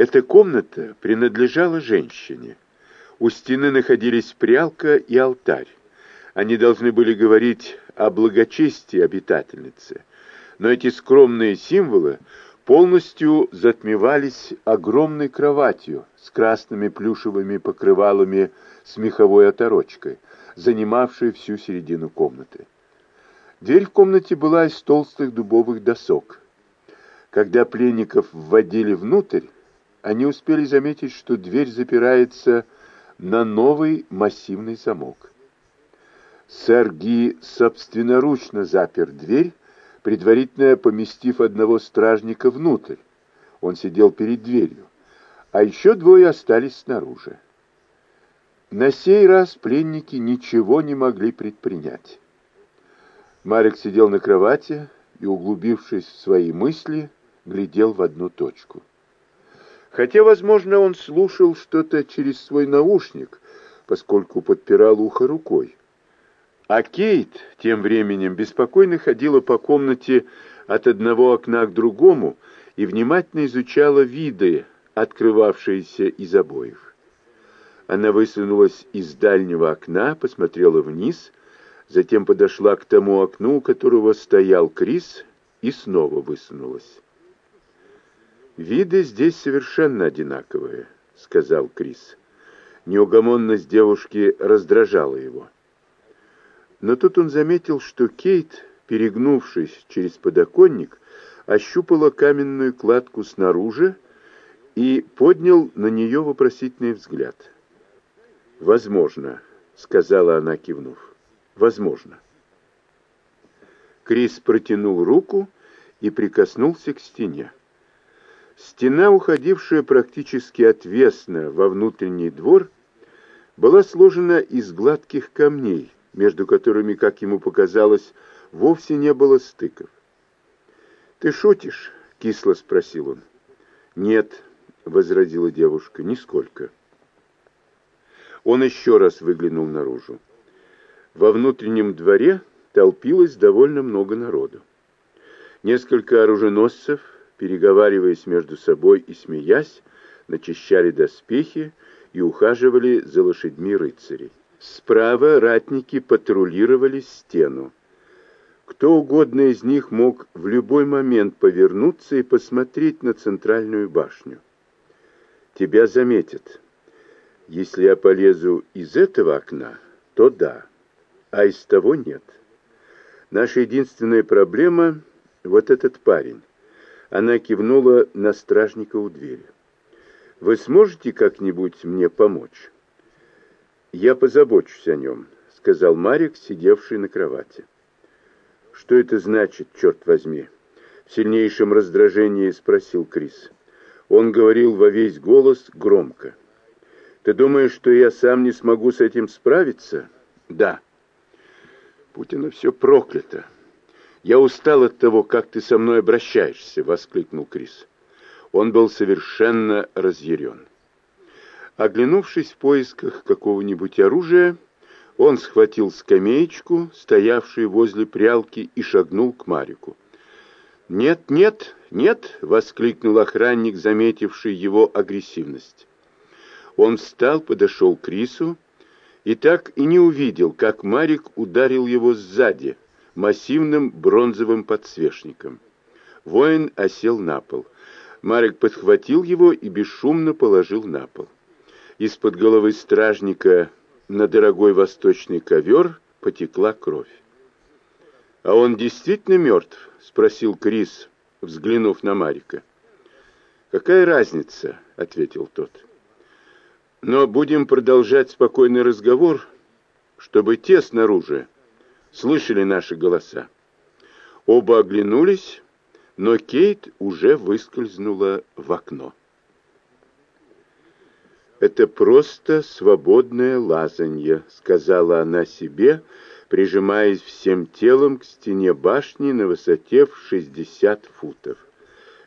Эта комната принадлежала женщине. У стены находились прялка и алтарь. Они должны были говорить о благочестии обитательницы. Но эти скромные символы полностью затмевались огромной кроватью с красными плюшевыми покрывалами с меховой оторочкой, занимавшей всю середину комнаты. Дверь в комнате была из толстых дубовых досок. Когда пленников вводили внутрь, они успели заметить, что дверь запирается на новый массивный замок. Сэр Ги собственноручно запер дверь, предварительно поместив одного стражника внутрь. Он сидел перед дверью, а еще двое остались снаружи. На сей раз пленники ничего не могли предпринять. Марик сидел на кровати и, углубившись в свои мысли, глядел в одну точку. Хотя, возможно, он слушал что-то через свой наушник, поскольку подпирал ухо рукой. А Кейт тем временем беспокойно ходила по комнате от одного окна к другому и внимательно изучала виды, открывавшиеся из обоих. Она высунулась из дальнего окна, посмотрела вниз, затем подошла к тому окну, у которого стоял Крис, и снова высунулась. «Виды здесь совершенно одинаковые», — сказал Крис. Неугомонность девушки раздражала его. Но тут он заметил, что Кейт, перегнувшись через подоконник, ощупала каменную кладку снаружи и поднял на нее вопросительный взгляд. «Возможно», — сказала она, кивнув. «Возможно». Крис протянул руку и прикоснулся к стене. Стена, уходившая практически отвесно во внутренний двор, была сложена из гладких камней, между которыми, как ему показалось, вовсе не было стыков. «Ты шутишь?» — кисло спросил он. «Нет», — возразила девушка, — «нисколько». Он еще раз выглянул наружу. Во внутреннем дворе толпилось довольно много народу. Несколько оруженосцев, переговариваясь между собой и смеясь, начищали доспехи и ухаживали за лошадьми рыцарей. Справа ратники патрулировали стену. Кто угодно из них мог в любой момент повернуться и посмотреть на центральную башню. Тебя заметят. Если я полезу из этого окна, то да, а из того нет. Наша единственная проблема — вот этот парень. Она кивнула на стражника у двери. «Вы сможете как-нибудь мне помочь?» «Я позабочусь о нем», — сказал Марик, сидевший на кровати. «Что это значит, черт возьми?» В сильнейшем раздражении спросил Крис. Он говорил во весь голос громко. «Ты думаешь, что я сам не смогу с этим справиться?» «Да». «Будь оно все проклято!» «Я устал от того, как ты со мной обращаешься!» — воскликнул Крис. Он был совершенно разъярен. Оглянувшись в поисках какого-нибудь оружия, он схватил скамеечку, стоявшую возле прялки, и шагнул к Марику. «Нет, нет, нет!» — воскликнул охранник, заметивший его агрессивность. Он встал, подошел к Крису и так и не увидел, как Марик ударил его сзади массивным бронзовым подсвечником. Воин осел на пол. Марик подхватил его и бесшумно положил на пол. Из-под головы стражника на дорогой восточный ковер потекла кровь. «А он действительно мертв?» — спросил Крис, взглянув на Марика. «Какая разница?» — ответил тот. «Но будем продолжать спокойный разговор, чтобы те снаружи слышали наши голоса». Оба оглянулись, но Кейт уже выскользнула в окно. «Это просто свободное лазанье», — сказала она себе, прижимаясь всем телом к стене башни на высоте в 60 футов.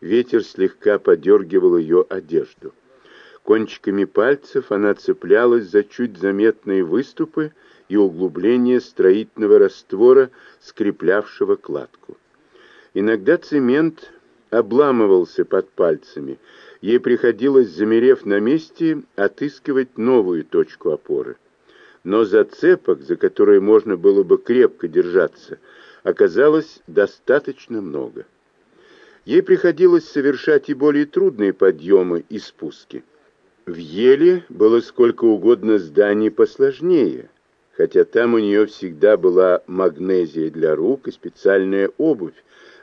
Ветер слегка подергивал ее одежду. Кончиками пальцев она цеплялась за чуть заметные выступы и углубления строительного раствора, скреплявшего кладку. Иногда цемент обламывался под пальцами. Ей приходилось, замерев на месте, отыскивать новую точку опоры. Но зацепок, за которые можно было бы крепко держаться, оказалось достаточно много. Ей приходилось совершать и более трудные подъемы и спуски. В Еле было сколько угодно зданий посложнее, хотя там у нее всегда была магнезия для рук и специальная обувь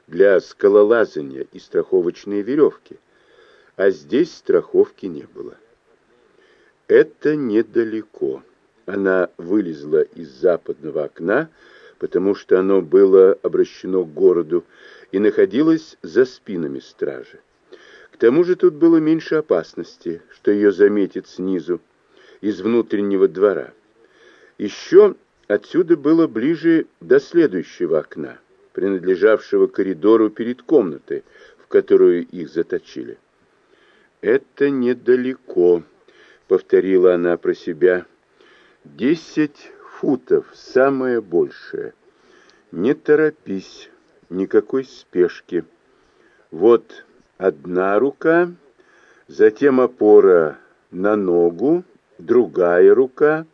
для скалолазания и страховочные веревки. А здесь страховки не было. Это недалеко. Она вылезла из западного окна, потому что оно было обращено к городу и находилось за спинами стражи. К тому же тут было меньше опасности, что ее заметит снизу, из внутреннего двора. Еще отсюда было ближе до следующего окна, принадлежавшего коридору перед комнатой, в которую их заточили. «Это недалеко», — повторила она про себя, — Десять футов, самое большее. Не торопись, никакой спешки. Вот одна рука, затем опора на ногу, другая рука,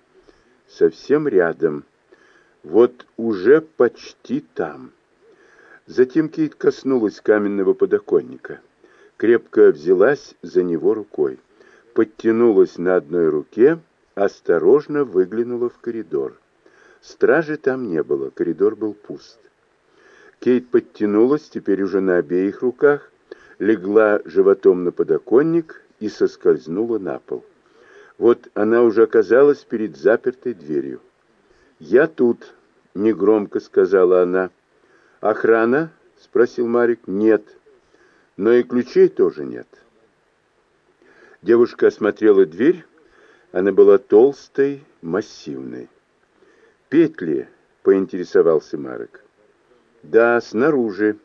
совсем рядом. Вот уже почти там. Затем Кейт коснулась каменного подоконника. Крепко взялась за него рукой. Подтянулась на одной руке — осторожно выглянула в коридор. Стражи там не было, коридор был пуст. Кейт подтянулась, теперь уже на обеих руках, легла животом на подоконник и соскользнула на пол. Вот она уже оказалась перед запертой дверью. «Я тут», — негромко сказала она. «Охрана?» — спросил Марик. «Нет». «Но и ключей тоже нет». Девушка осмотрела дверь, она была толстой, массивной. «Петли?» — поинтересовался Марек. «Да, снаружи.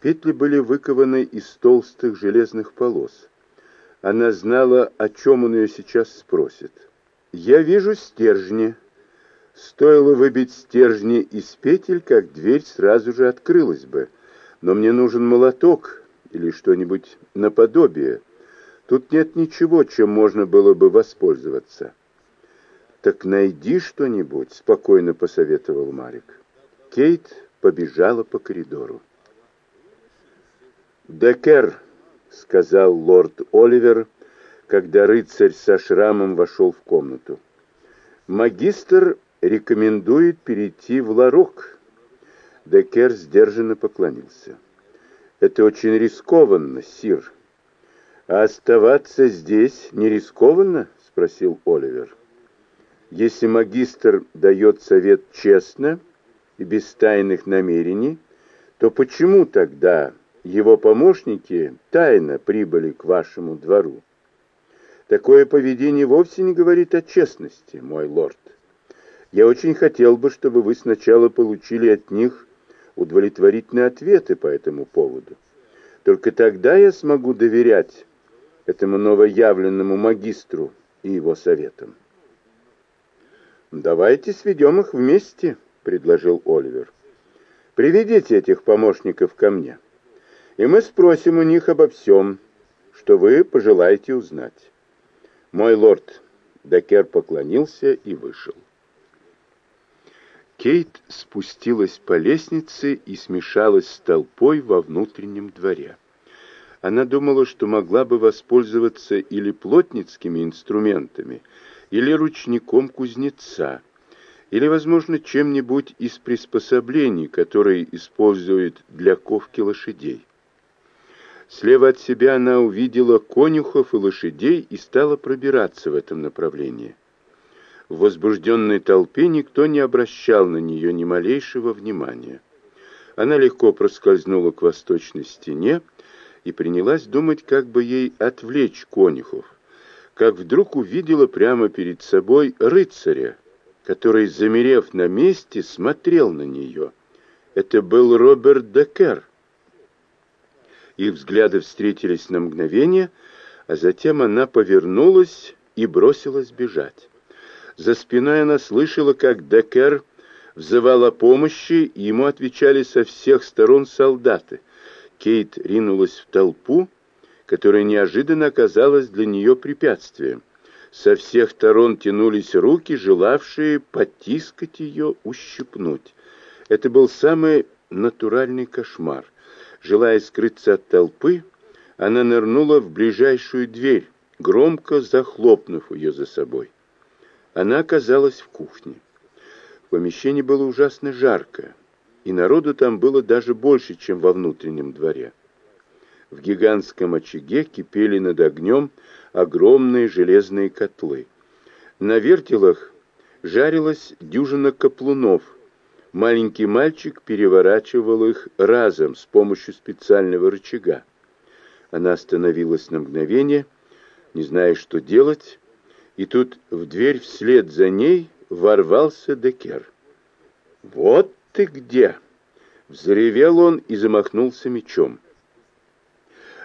Петли были выкованы из толстых железных полос. Она знала, о чем он ее сейчас спросит. «Я вижу стержни». Стоило выбить стержни из петель, как дверь сразу же открылась бы. Но мне нужен молоток или что-нибудь наподобие. Тут нет ничего, чем можно было бы воспользоваться. Так найди что-нибудь, спокойно посоветовал Марик. Кейт побежала по коридору. «Декер», — сказал лорд Оливер, когда рыцарь со шрамом вошел в комнату. «Магистр рекомендует перейти в Ларок». Декер сдержанно поклонился. «Это очень рискованно, сир». «А оставаться здесь не рискованно?» — спросил Оливер. «Если магистр дает совет честно и без тайных намерений, то почему тогда его помощники тайно прибыли к вашему двору? Такое поведение вовсе не говорит о честности, мой лорд. Я очень хотел бы, чтобы вы сначала получили от них удовлетворительные ответы по этому поводу. Только тогда я смогу доверять этому новоявленному магистру и его советам. «Давайте сведем их вместе», — предложил Оливер. «Приведите этих помощников ко мне, и мы спросим у них обо всем, что вы пожелаете узнать». «Мой лорд», — Декер поклонился и вышел. Кейт спустилась по лестнице и смешалась с толпой во внутреннем дворе. Она думала, что могла бы воспользоваться или плотницкими инструментами, или ручником кузнеца, или, возможно, чем-нибудь из приспособлений, которые используют для ковки лошадей. Слева от себя она увидела конюхов и лошадей и стала пробираться в этом направлении. В возбужденной толпе никто не обращал на нее ни малейшего внимания. Она легко проскользнула к восточной стене, и принялась думать, как бы ей отвлечь конюхов, как вдруг увидела прямо перед собой рыцаря, который, замерев на месте, смотрел на нее. Это был Роберт Декер. Их взгляды встретились на мгновение, а затем она повернулась и бросилась бежать. За спиной она слышала, как Декер взывал о помощи, и ему отвечали со всех сторон солдаты — Кейт ринулась в толпу, которая неожиданно оказалась для нее препятствием. Со всех сторон тянулись руки, желавшие потискать ее, ущипнуть. Это был самый натуральный кошмар. Желая скрыться от толпы, она нырнула в ближайшую дверь, громко захлопнув ее за собой. Она оказалась в кухне. В помещении было ужасно жарко, и народу там было даже больше, чем во внутреннем дворе. В гигантском очаге кипели над огнем огромные железные котлы. На вертелах жарилась дюжина каплунов. Маленький мальчик переворачивал их разом с помощью специального рычага. Она остановилась на мгновение, не зная, что делать, и тут в дверь вслед за ней ворвался Декер. «Вот ты где!» Взревел он и замахнулся мечом.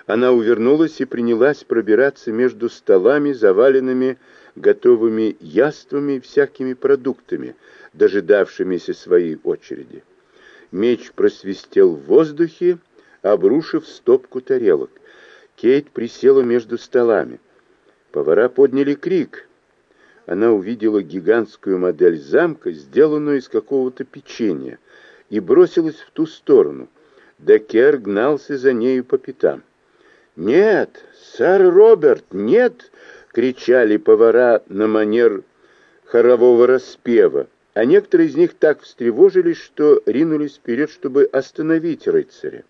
Она увернулась и принялась пробираться между столами, заваленными готовыми яствами и всякими продуктами, дожидавшимися своей очереди. Меч просвистел в воздухе, обрушив стопку тарелок. Кейт присела между столами. Повара подняли крик. Она увидела гигантскую модель замка, сделанную из какого-то печенья, и бросилась в ту сторону. Декер гнался за нею по пятам. «Нет, сэр Роберт, нет!» — кричали повара на манер хорового распева, а некоторые из них так встревожились, что ринулись вперед, чтобы остановить рыцаря.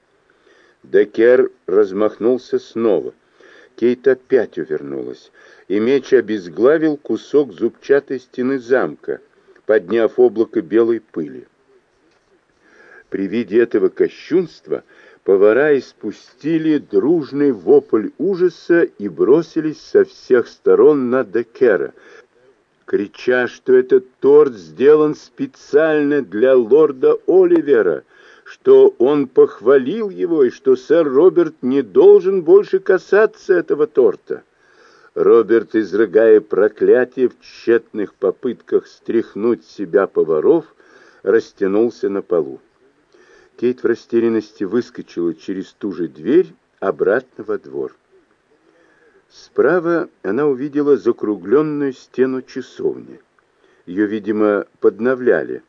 Декер размахнулся снова. Кейт опять увернулась, и меч обезглавил кусок зубчатой стены замка, подняв облако белой пыли. При виде этого кощунства повара испустили дружный вопль ужаса и бросились со всех сторон на Декера, крича, что этот торт сделан специально для лорда Оливера, что он похвалил его и что сэр Роберт не должен больше касаться этого торта. Роберт, изрыгая проклятие в тщетных попытках стряхнуть себя поваров, растянулся на полу. Кейт в растерянности выскочила через ту же дверь обратно во двор. Справа она увидела закругленную стену часовни. Ее, видимо, подновляли.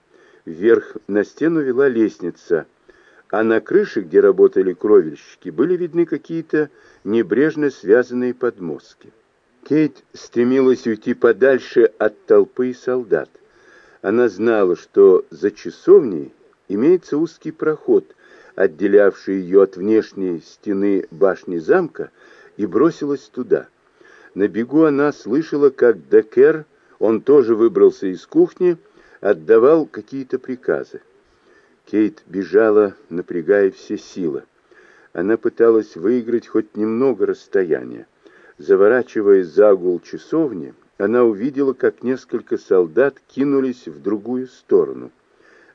Вверх на стену вела лестница, а на крыше, где работали кровельщики, были видны какие-то небрежно связанные подмостки. Кейт стремилась уйти подальше от толпы и солдат. Она знала, что за часовней имеется узкий проход, отделявший ее от внешней стены башни замка, и бросилась туда. На бегу она слышала, как Декер, он тоже выбрался из кухни, отдавал какие-то приказы. Кейт бежала, напрягая все силы. Она пыталась выиграть хоть немного расстояния. Заворачиваясь за угол часовни, она увидела, как несколько солдат кинулись в другую сторону.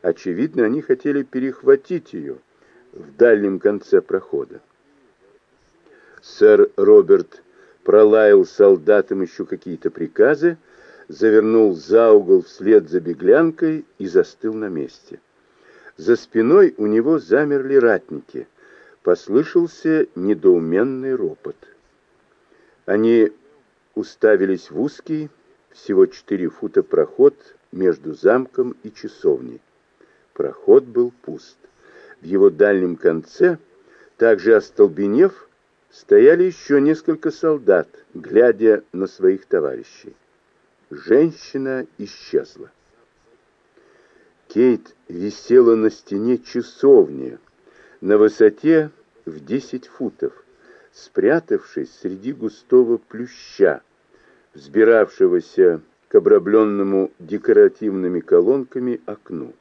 Очевидно, они хотели перехватить ее в дальнем конце прохода. Сэр Роберт пролаял солдатам еще какие-то приказы, завернул за угол вслед за беглянкой и застыл на месте. За спиной у него замерли ратники. Послышался недоуменный ропот. Они уставились в узкий, всего четыре фута проход между замком и часовней. Проход был пуст. В его дальнем конце, также остолбенев, стояли еще несколько солдат, глядя на своих товарищей. Женщина исчезла. Кейт висела на стене часовни, на высоте в десять футов, спрятавшись среди густого плюща, взбиравшегося к обрамленному декоративными колонками окну.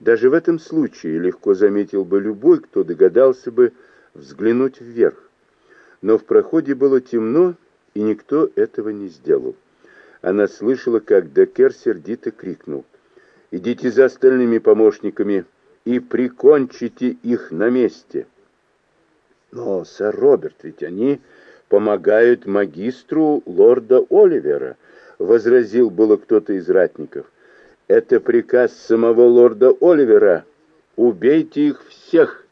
Даже в этом случае легко заметил бы любой, кто догадался бы взглянуть вверх. Но в проходе было темно, и никто этого не сделал. Она слышала, как Декер сердито крикнул. «Идите за остальными помощниками и прикончите их на месте!» «Но, сэр Роберт, ведь они помогают магистру лорда Оливера», — возразил было кто-то из ратников. Это приказ самого лорда Оливера. Убейте их всех!»